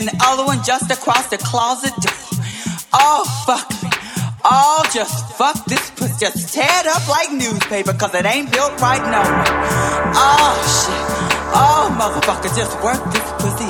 and all the other one just across the closet door. Oh, fuck me. Oh, just fuck this pussy. Just tear it up like newspaper, cause it ain't built right no Oh, shit. Oh, motherfucker, just work this pussy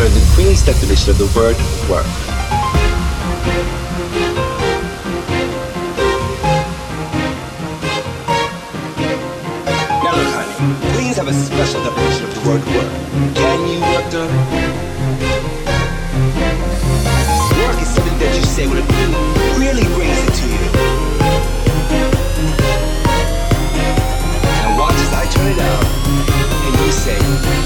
under the Queen's definition of the word work. Now look, honey, Queens have a special definition of the word work. Can you work the Work is something that you say when a queen really brings it to you. Now watch as I turn it out and you say,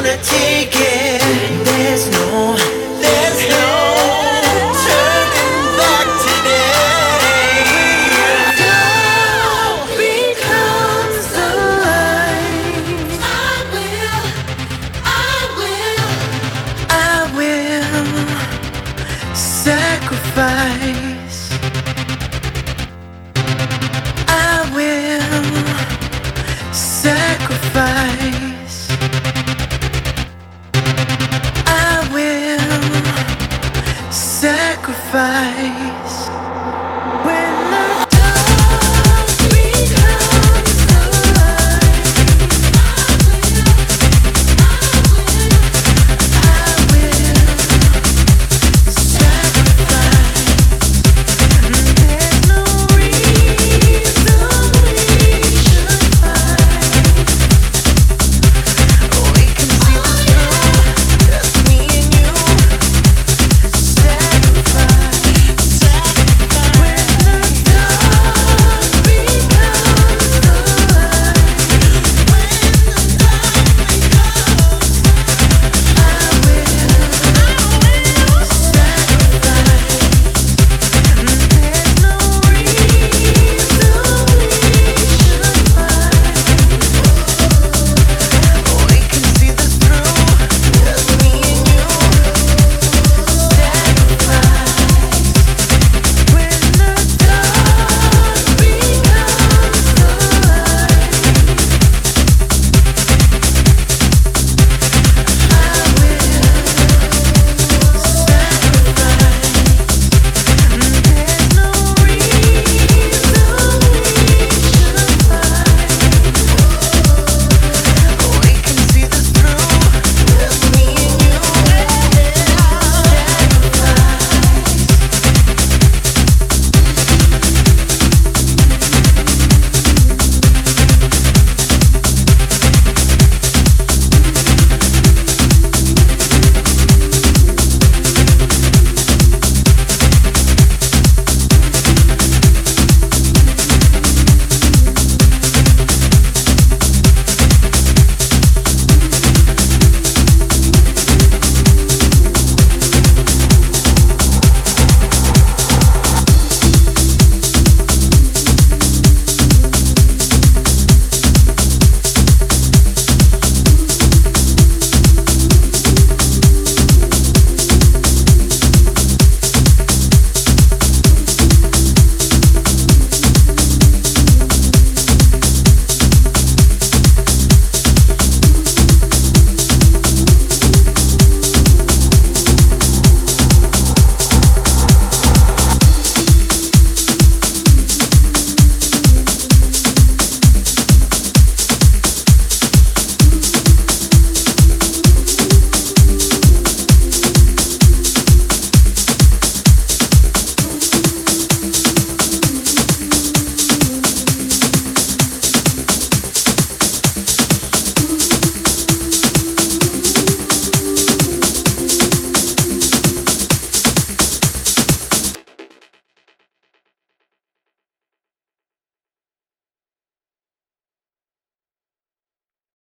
gonna take it. There's no